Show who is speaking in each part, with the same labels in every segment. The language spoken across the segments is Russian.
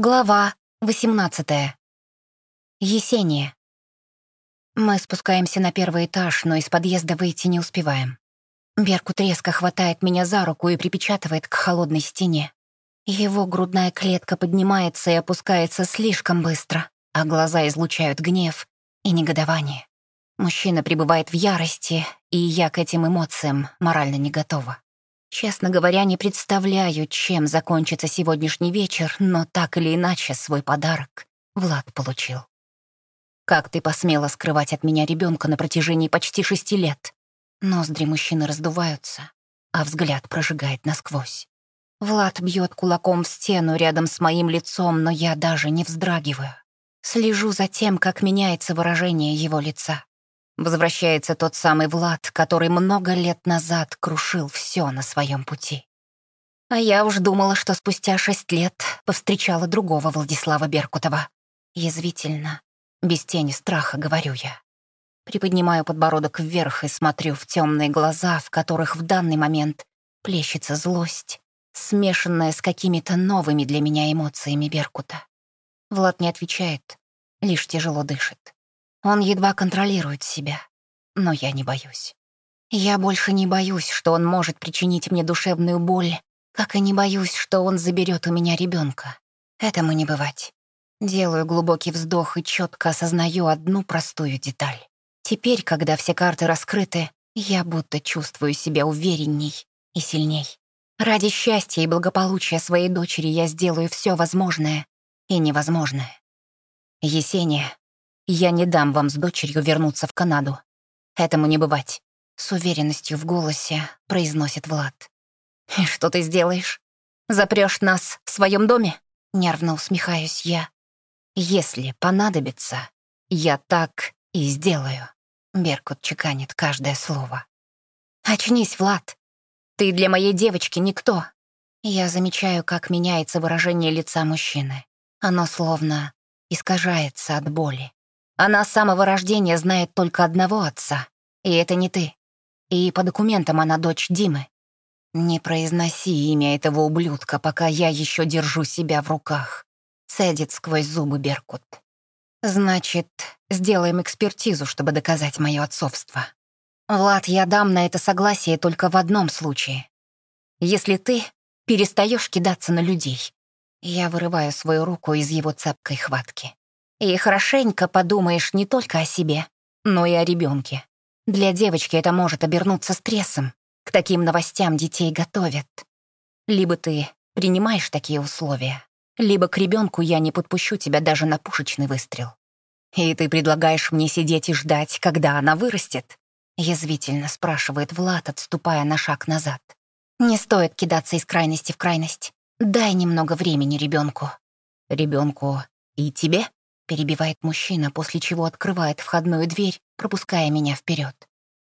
Speaker 1: Глава 18. Есения. Мы спускаемся на первый этаж, но из подъезда выйти не успеваем. Беркут резко хватает меня за руку и припечатывает к холодной стене. Его грудная клетка поднимается и опускается слишком быстро, а глаза излучают гнев и негодование. Мужчина пребывает в ярости, и я к этим эмоциям морально не готова. Честно говоря, не представляю, чем закончится сегодняшний вечер, но так или иначе свой подарок Влад получил. Как ты посмела скрывать от меня ребенка на протяжении почти шести лет? Ноздри мужчины раздуваются, а взгляд прожигает насквозь. Влад бьет кулаком в стену рядом с моим лицом, но я даже не вздрагиваю. Слежу за тем, как меняется выражение его лица. Возвращается тот самый Влад, который много лет назад крушил все на своем пути. А я уж думала, что спустя шесть лет повстречала другого Владислава Беркутова. Язвительно, без тени страха, говорю я. Приподнимаю подбородок вверх и смотрю в темные глаза, в которых в данный момент плещется злость, смешанная с какими-то новыми для меня эмоциями Беркута. Влад не отвечает, лишь тяжело дышит. Он едва контролирует себя, но я не боюсь. Я больше не боюсь, что он может причинить мне душевную боль, как и не боюсь, что он заберет у меня ребенка. Этому не бывать. Делаю глубокий вздох и четко осознаю одну простую деталь. Теперь, когда все карты раскрыты, я будто чувствую себя уверенней и сильней. Ради счастья и благополучия своей дочери я сделаю все возможное и невозможное. Есения, я не дам вам с дочерью вернуться в Канаду. Этому не бывать. С уверенностью в голосе произносит Влад. «И что ты сделаешь? Запрешь нас в своем доме?» Нервно усмехаюсь я. «Если понадобится, я так и сделаю». Беркут чеканит каждое слово. «Очнись, Влад. Ты для моей девочки никто». Я замечаю, как меняется выражение лица мужчины. Оно словно искажается от боли. Она с самого рождения знает только одного отца, и это не ты. И по документам она дочь Димы. Не произноси имя этого ублюдка, пока я еще держу себя в руках. Цедит сквозь зубы Беркут. Значит, сделаем экспертизу, чтобы доказать мое отцовство. Влад, я дам на это согласие только в одном случае. Если ты перестаешь кидаться на людей. Я вырываю свою руку из его цепкой хватки. И хорошенько подумаешь не только о себе, но и о ребенке. Для девочки это может обернуться стрессом. К таким новостям детей готовят. Либо ты принимаешь такие условия, либо к ребенку я не подпущу тебя даже на пушечный выстрел. И ты предлагаешь мне сидеть и ждать, когда она вырастет? Язвительно спрашивает Влад, отступая на шаг назад. Не стоит кидаться из крайности в крайность. Дай немного времени ребенку. Ребенку и тебе? Перебивает мужчина, после чего открывает входную дверь, пропуская меня вперед.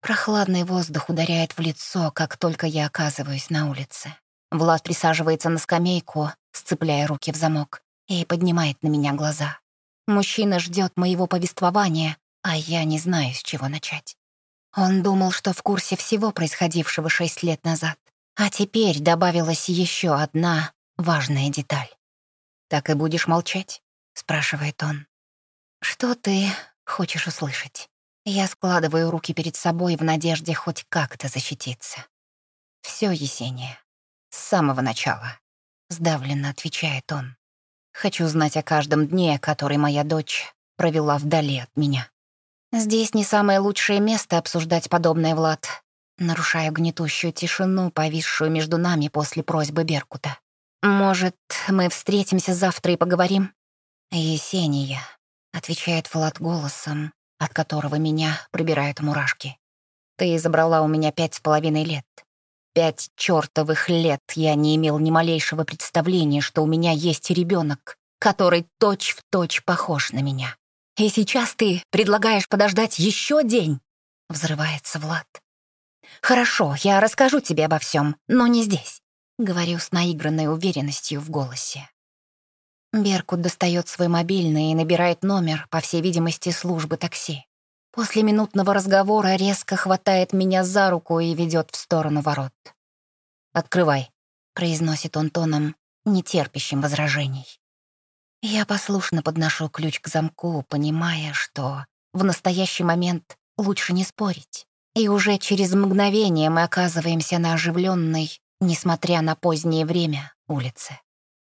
Speaker 1: Прохладный воздух ударяет в лицо, как только я оказываюсь на улице. Влад присаживается на скамейку, сцепляя руки в замок, и поднимает на меня глаза. Мужчина ждет моего повествования, а я не знаю, с чего начать. Он думал, что в курсе всего происходившего шесть лет назад, а теперь добавилась еще одна важная деталь. «Так и будешь молчать?» — спрашивает он. «Что ты хочешь услышать?» Я складываю руки перед собой в надежде хоть как-то защититься. Все Есения. С самого начала», — сдавленно отвечает он. «Хочу знать о каждом дне, который моя дочь провела вдали от меня. Здесь не самое лучшее место обсуждать подобное, Влад. Нарушаю гнетущую тишину, повисшую между нами после просьбы Беркута. Может, мы встретимся завтра и поговорим? «Есения», — отвечает Влад голосом, от которого меня пробирают мурашки. «Ты забрала у меня пять с половиной лет. Пять чертовых лет я не имел ни малейшего представления, что у меня есть ребенок, который точь-в-точь точь похож на меня. И сейчас ты предлагаешь подождать еще день?» Взрывается Влад. «Хорошо, я расскажу тебе обо всем, но не здесь», — говорю с наигранной уверенностью в голосе. Беркут достает свой мобильный и набирает номер, по всей видимости, службы такси. После минутного разговора резко хватает меня за руку и ведет в сторону ворот. «Открывай», — произносит он тоном, нетерпящим возражений. Я послушно подношу ключ к замку, понимая, что в настоящий момент лучше не спорить. И уже через мгновение мы оказываемся на оживленной, несмотря на позднее время, улице.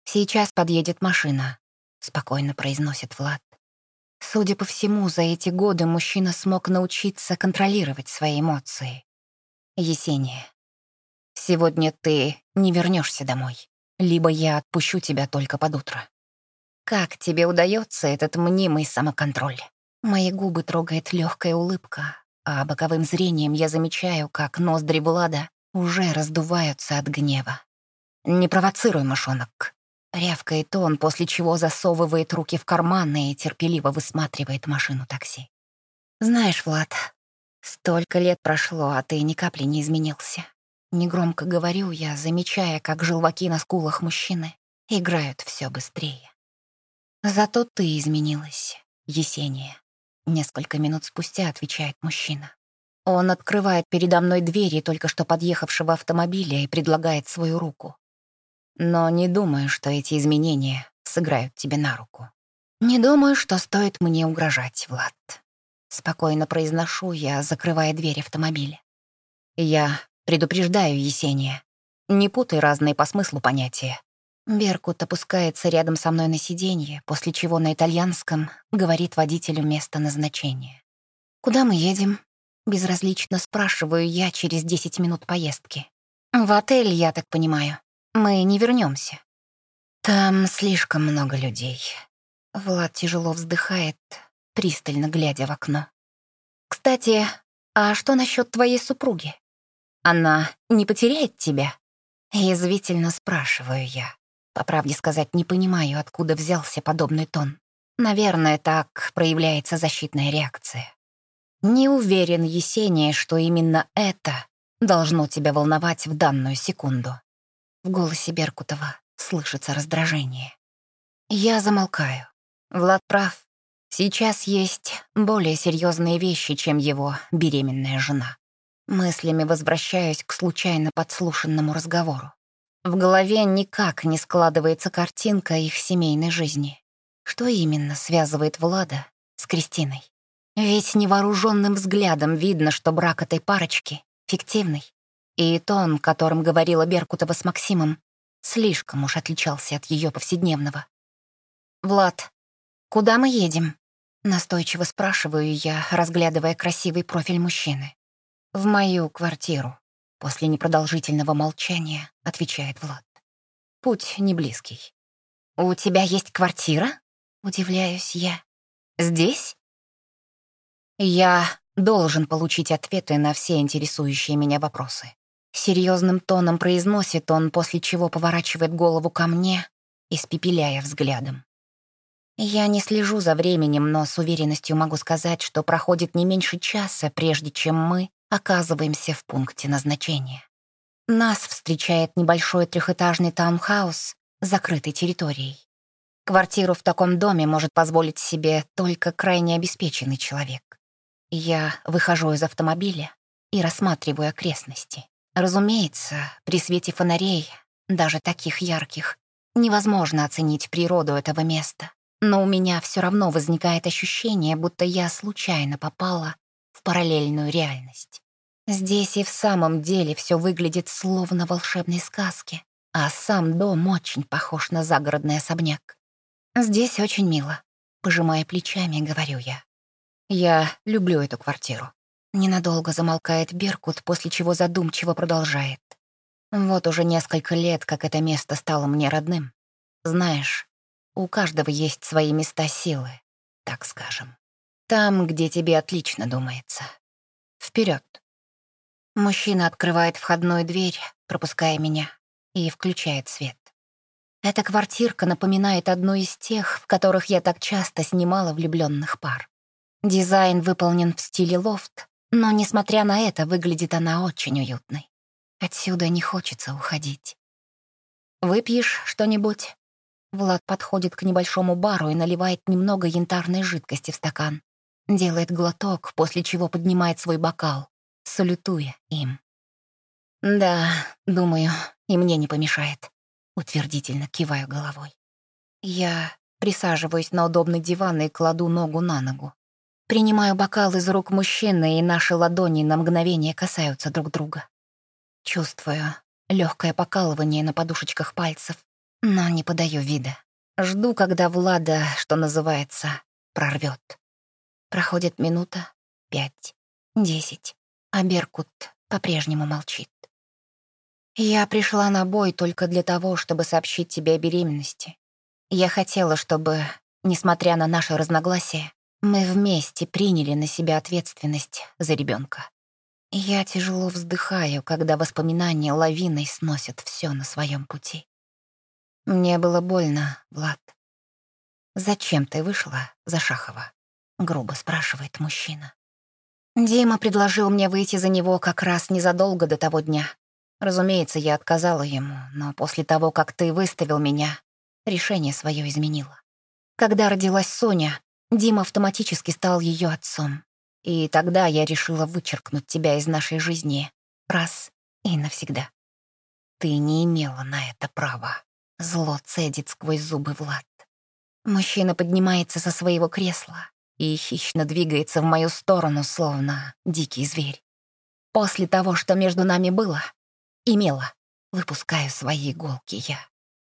Speaker 1: «Сейчас подъедет машина», — спокойно произносит Влад. Судя по всему, за эти годы мужчина смог научиться контролировать свои эмоции. Есения, сегодня ты не вернешься домой, либо я отпущу тебя только под утро. Как тебе удается этот мнимый самоконтроль? Мои губы трогает легкая улыбка, а боковым зрением я замечаю, как ноздри Влада уже раздуваются от гнева. «Не провоцируй, мышонок», — рявкает он, после чего засовывает руки в карманы и терпеливо высматривает машину такси. «Знаешь, Влад, столько лет прошло, а ты ни капли не изменился. Негромко говорю я, замечая, как желваки на скулах мужчины играют все быстрее. Зато ты изменилась, Есения. Несколько минут спустя отвечает мужчина. Он открывает передо мной двери только что подъехавшего автомобиля и предлагает свою руку. Но не думаю, что эти изменения сыграют тебе на руку. Не думаю, что стоит мне угрожать, Влад. Спокойно произношу я, закрывая дверь автомобиля. Я предупреждаю, Есения. Не путай разные по смыслу понятия. Беркут опускается рядом со мной на сиденье, после чего на итальянском говорит водителю место назначения. «Куда мы едем?» Безразлично спрашиваю я через 10 минут поездки. «В отель, я так понимаю. Мы не вернемся. Там слишком много людей». Влад тяжело вздыхает, пристально глядя в окно. «Кстати, а что насчет твоей супруги? Она не потеряет тебя?» Язвительно спрашиваю я. По правде сказать, не понимаю, откуда взялся подобный тон. Наверное, так проявляется защитная реакция. Не уверен, Есения, что именно это должно тебя волновать в данную секунду. В голосе Беркутова слышится раздражение. Я замолкаю. Влад прав. Сейчас есть более серьезные вещи, чем его беременная жена. Мыслями возвращаюсь к случайно подслушанному разговору. В голове никак не складывается картинка их семейной жизни. Что именно связывает Влада с Кристиной? Ведь невооруженным взглядом видно, что брак этой парочки фиктивный. И тон, которым говорила Беркутова с Максимом, слишком уж отличался от ее повседневного. «Влад, куда мы едем?» Настойчиво спрашиваю я, разглядывая красивый профиль мужчины. «В мою квартиру». После непродолжительного молчания отвечает Влад. Путь не близкий. «У тебя есть квартира?» — удивляюсь я. «Здесь?» Я должен получить ответы на все интересующие меня вопросы. Серьезным тоном произносит он, после чего поворачивает голову ко мне, испепеляя взглядом. Я не слежу за временем, но с уверенностью могу сказать, что проходит не меньше часа, прежде чем мы оказываемся в пункте назначения. Нас встречает небольшой трехэтажный таунхаус с закрытой территорией. Квартиру в таком доме может позволить себе только крайне обеспеченный человек. Я выхожу из автомобиля и рассматриваю окрестности. Разумеется, при свете фонарей, даже таких ярких, невозможно оценить природу этого места. Но у меня все равно возникает ощущение, будто я случайно попала в параллельную реальность. Здесь и в самом деле все выглядит словно волшебной сказке, а сам дом очень похож на загородный особняк. Здесь очень мило, пожимая плечами, говорю я. Я люблю эту квартиру. Ненадолго замолкает Беркут, после чего задумчиво продолжает. Вот уже несколько лет, как это место стало мне родным. Знаешь, у каждого есть свои места силы, так скажем. Там, где тебе отлично думается. Вперед. Мужчина открывает входную дверь, пропуская меня, и включает свет. Эта квартирка напоминает одну из тех, в которых я так часто снимала влюбленных пар. Дизайн выполнен в стиле лофт, но, несмотря на это, выглядит она очень уютной. Отсюда не хочется уходить. «Выпьешь что-нибудь?» Влад подходит к небольшому бару и наливает немного янтарной жидкости в стакан. Делает глоток, после чего поднимает свой бокал салютуя им. «Да, думаю, и мне не помешает», — утвердительно киваю головой. «Я Присаживаюсь на удобный диван и кладу ногу на ногу. Принимаю бокал из рук мужчины, и наши ладони на мгновение касаются друг друга. Чувствую легкое покалывание на подушечках пальцев, но не подаю вида. Жду, когда Влада, что называется, прорвет. Проходит минута, пять, десять, а Беркут по-прежнему молчит. Я пришла на бой только для того, чтобы сообщить тебе о беременности. Я хотела, чтобы, несмотря на наши разногласия, мы вместе приняли на себя ответственность за ребенка. Я тяжело вздыхаю, когда воспоминания лавиной сносят все на своем пути. Мне было больно, Влад. «Зачем ты вышла за Шахова?» — грубо спрашивает мужчина. Дима предложил мне выйти за него как раз незадолго до того дня. Разумеется, я отказала ему, но после того, как ты выставил меня, решение свое изменила. Когда родилась Соня, Дима автоматически стал ее отцом. И тогда я решила вычеркнуть тебя из нашей жизни раз и навсегда. Ты не имела на это права. Зло цедит сквозь зубы Влад. Мужчина поднимается со своего кресла и хищно двигается в мою сторону, словно дикий зверь. После того, что между нами было, имела. Выпускаю свои иголки я.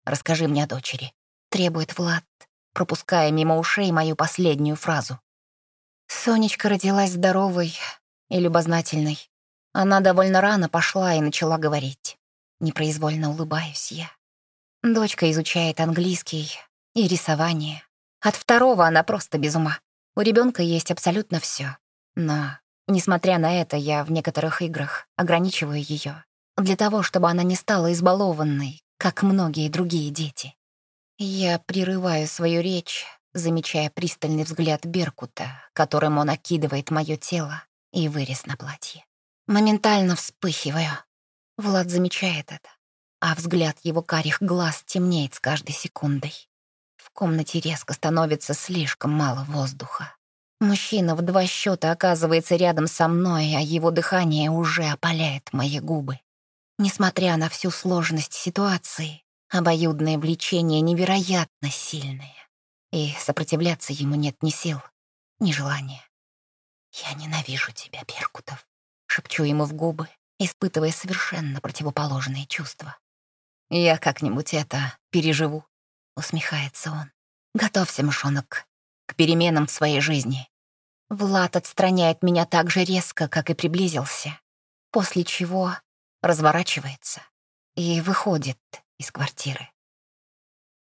Speaker 1: Расскажи мне о дочери. Требует Влад, пропуская мимо ушей мою последнюю фразу. Сонечка родилась здоровой и любознательной. Она довольно рано пошла и начала говорить. Непроизвольно улыбаюсь я. Дочка изучает английский и рисование. От второго она просто без ума. У ребенка есть абсолютно все. Но, несмотря на это, я в некоторых играх ограничиваю ее для того, чтобы она не стала избалованной, как многие другие дети. Я прерываю свою речь, замечая пристальный взгляд Беркута, которым он окидывает мое тело и вырез на платье. Моментально вспыхиваю. Влад замечает это, а взгляд его карих глаз темнеет с каждой секундой. В комнате резко становится слишком мало воздуха. Мужчина в два счета оказывается рядом со мной, а его дыхание уже опаляет мои губы. Несмотря на всю сложность ситуации, обоюдное влечение невероятно сильное, и сопротивляться ему нет ни сил, ни желания. «Я ненавижу тебя, Беркутов», — шепчу ему в губы, испытывая совершенно противоположные чувства. «Я как-нибудь это переживу», — усмехается он. «Готовься, мышонок, к переменам в своей жизни». Влад отстраняет меня так же резко, как и приблизился, после чего разворачивается и выходит из квартиры.